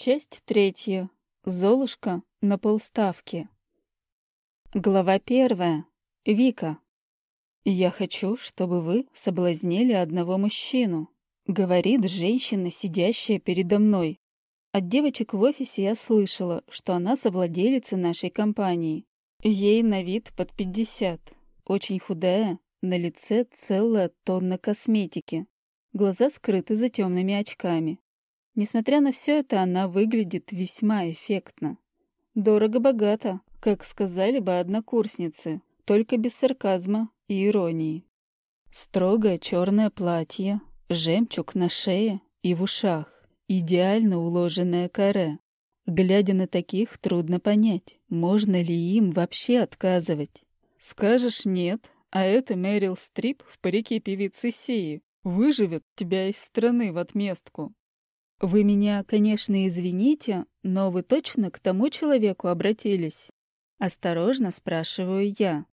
Часть третья. Золушка на полставки. Глава первая. Вика. «Я хочу, чтобы вы соблазнили одного мужчину», — говорит женщина, сидящая передо мной. От девочек в офисе я слышала, что она совладелица нашей компании. Ей на вид под пятьдесят. Очень худая, на лице целая тонна косметики. Глаза скрыты за темными очками. Несмотря на все это, она выглядит весьма эффектно. Дорого-богато, как сказали бы однокурсницы, только без сарказма и иронии. Строгое черное платье, жемчуг на шее и в ушах, идеально уложенное каре. Глядя на таких, трудно понять, можно ли им вообще отказывать. Скажешь «нет», а это Мэрил Стрип в парике певицы Сии. Выживет тебя из страны в отместку. «Вы меня, конечно, извините, но вы точно к тому человеку обратились?» Осторожно спрашиваю я.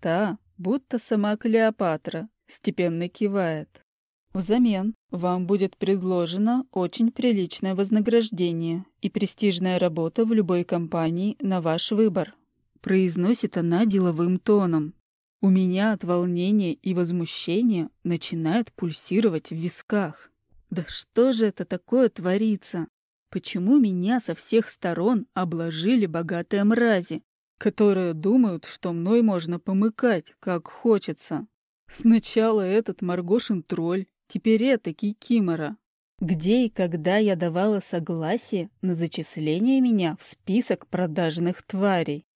Та, будто сама Клеопатра, степенно кивает. Взамен вам будет предложено очень приличное вознаграждение и престижная работа в любой компании на ваш выбор. Произносит она деловым тоном. У меня от волнения и возмущения начинает пульсировать в висках. Да что же это такое творится? Почему меня со всех сторон обложили богатые мрази, которые думают, что мной можно помыкать, как хочется? Сначала этот Маргошин тролль, теперь это Кикимора. Где и когда я давала согласие на зачисление меня в список продажных тварей?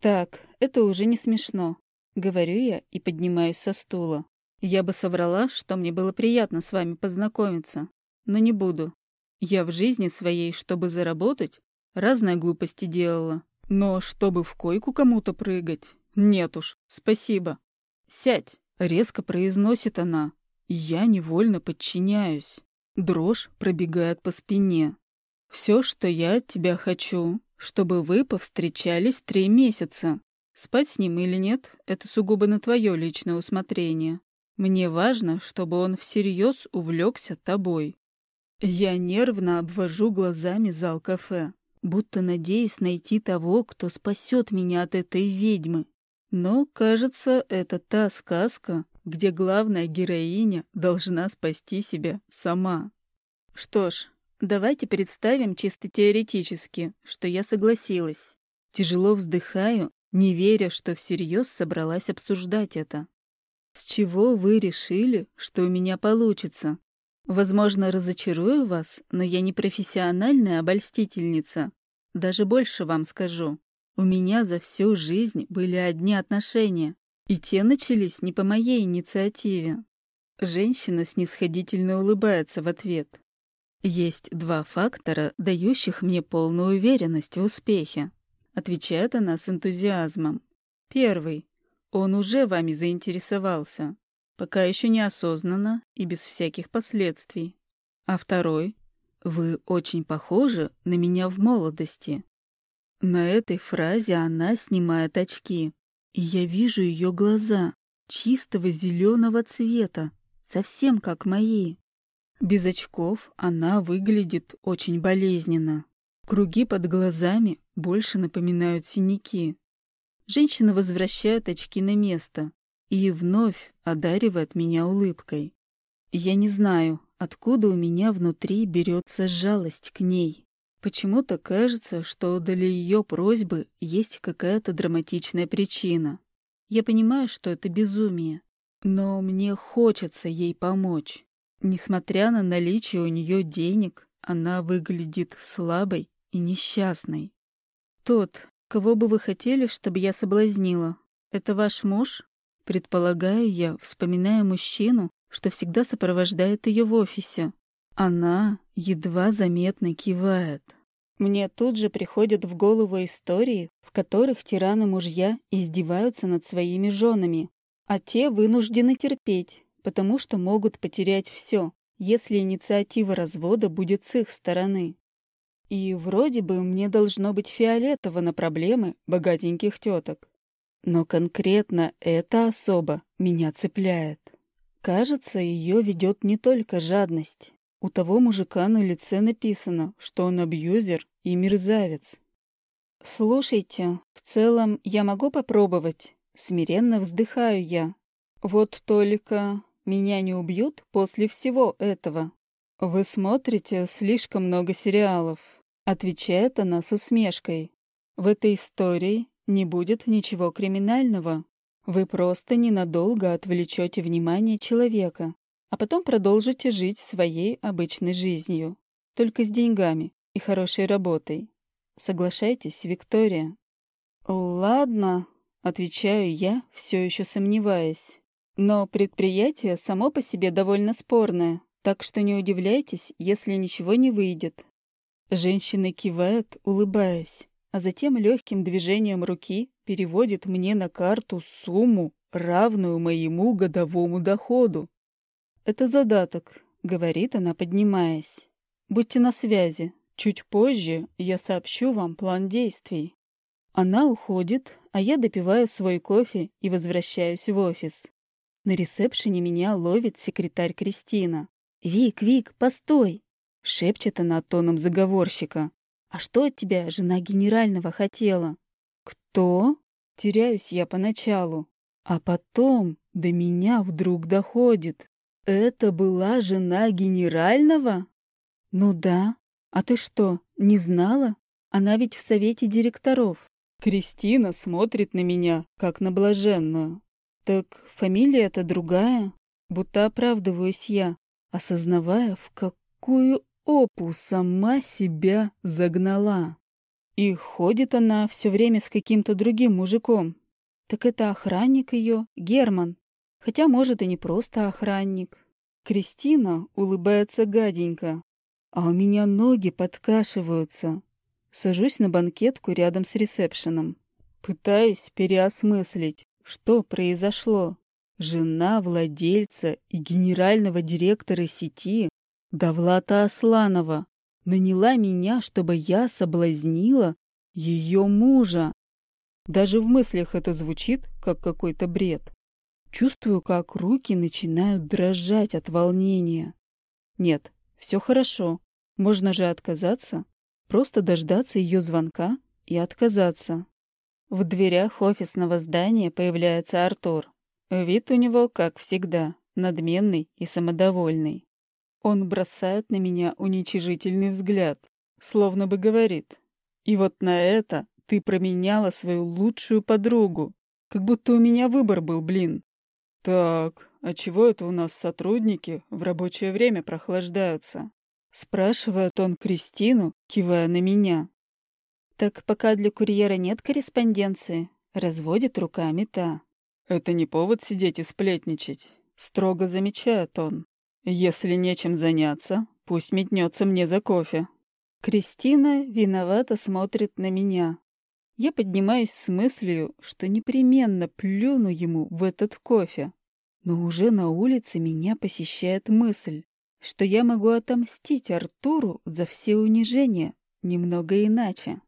Так, это уже не смешно. Говорю я и поднимаюсь со стула. Я бы соврала, что мне было приятно с вами познакомиться, но не буду. Я в жизни своей, чтобы заработать, разные глупости делала. Но чтобы в койку кому-то прыгать, нет уж, спасибо. Сядь, резко произносит она. Я невольно подчиняюсь. Дрожь пробегает по спине. Все, что я от тебя хочу, чтобы вы повстречались три месяца. Спать с ним или нет, это сугубо на твое личное усмотрение. Мне важно, чтобы он всерьез увлекся тобой. Я нервно обвожу глазами зал кафе, будто надеюсь найти того, кто спасет меня от этой ведьмы. Но, кажется, это та сказка, где главная героиня должна спасти себя сама. Что ж, давайте представим чисто теоретически, что я согласилась. Тяжело вздыхаю, не веря, что всерьез собралась обсуждать это. С чего вы решили, что у меня получится? Возможно, разочарую вас, но я не профессиональная обольстительница. Даже больше вам скажу. У меня за всю жизнь были одни отношения, и те начались не по моей инициативе. Женщина снисходительно улыбается в ответ. Есть два фактора, дающих мне полную уверенность в успехе. Отвечает она с энтузиазмом. Первый. Он уже вами заинтересовался, пока еще неосознанно и без всяких последствий. А второй — вы очень похожи на меня в молодости. На этой фразе она снимает очки, и я вижу ее глаза, чистого зеленого цвета, совсем как мои. Без очков она выглядит очень болезненно. Круги под глазами больше напоминают синяки. Женщина возвращает очки на место и вновь одаривает меня улыбкой. Я не знаю, откуда у меня внутри берется жалость к ней. Почему-то кажется, что для ее просьбы есть какая-то драматичная причина. Я понимаю, что это безумие, но мне хочется ей помочь. Несмотря на наличие у нее денег, она выглядит слабой и несчастной. Тот, Кого бы вы хотели, чтобы я соблазнила? Это ваш муж? Предполагаю я, вспоминая мужчину, что всегда сопровождает ее в офисе. Она едва заметно кивает. Мне тут же приходят в голову истории, в которых тираны-мужья издеваются над своими женами, а те вынуждены терпеть, потому что могут потерять все, если инициатива развода будет с их стороны. И вроде бы мне должно быть фиолетово на проблемы богатеньких теток. Но конкретно эта особа меня цепляет. Кажется, ее ведет не только жадность. У того мужика на лице написано, что он абьюзер и мерзавец. «Слушайте, в целом я могу попробовать?» Смиренно вздыхаю я. «Вот только меня не убьют после всего этого». «Вы смотрите слишком много сериалов», — отвечает она с усмешкой. «В этой истории не будет ничего криминального. Вы просто ненадолго отвлечете внимание человека, а потом продолжите жить своей обычной жизнью, только с деньгами и хорошей работой. Соглашайтесь, Виктория?» «Ладно», — отвечаю я, все еще сомневаясь. «Но предприятие само по себе довольно спорное, так что не удивляйтесь, если ничего не выйдет». Женщина кивает, улыбаясь, а затем легким движением руки переводит мне на карту сумму, равную моему годовому доходу. «Это задаток», — говорит она, поднимаясь. «Будьте на связи. Чуть позже я сообщу вам план действий». Она уходит, а я допиваю свой кофе и возвращаюсь в офис. На ресепшене меня ловит секретарь Кристина. «Вик, Вик, постой!» — шепчет она тоном заговорщика. «А что от тебя жена генерального хотела?» «Кто?» — теряюсь я поначалу. А потом до меня вдруг доходит. Это была жена генерального? Ну да. А ты что, не знала? Она ведь в совете директоров. Кристина смотрит на меня, как на блаженную. Так фамилия-то другая. Будто оправдываюсь я, осознавая, в какую опу сама себя загнала. И ходит она все время с каким-то другим мужиком. Так это охранник ее, Герман. Хотя, может, и не просто охранник. Кристина улыбается гаденько, а у меня ноги подкашиваются. Сажусь на банкетку рядом с ресепшеном. Пытаюсь переосмыслить, что произошло. Жена владельца и генерального директора сети Давлата Асланова наняла меня, чтобы я соблазнила ее мужа. Даже в мыслях это звучит, как какой-то бред. Чувствую, как руки начинают дрожать от волнения. Нет, все хорошо. Можно же отказаться. Просто дождаться ее звонка и отказаться. В дверях офисного здания появляется Артур. Вид у него, как всегда, надменный и самодовольный. Он бросает на меня уничижительный взгляд, словно бы говорит. «И вот на это ты променяла свою лучшую подругу. Как будто у меня выбор был, блин. «Так, а чего это у нас сотрудники в рабочее время прохлаждаются?» Спрашивает он Кристину, кивая на меня. «Так пока для курьера нет корреспонденции», — разводит руками та. «Это не повод сидеть и сплетничать», — строго замечает он. «Если нечем заняться, пусть метнется мне за кофе». Кристина виновато смотрит на меня. Я поднимаюсь с мыслью, что непременно плюну ему в этот кофе. Но уже на улице меня посещает мысль, что я могу отомстить Артуру за все унижения немного иначе.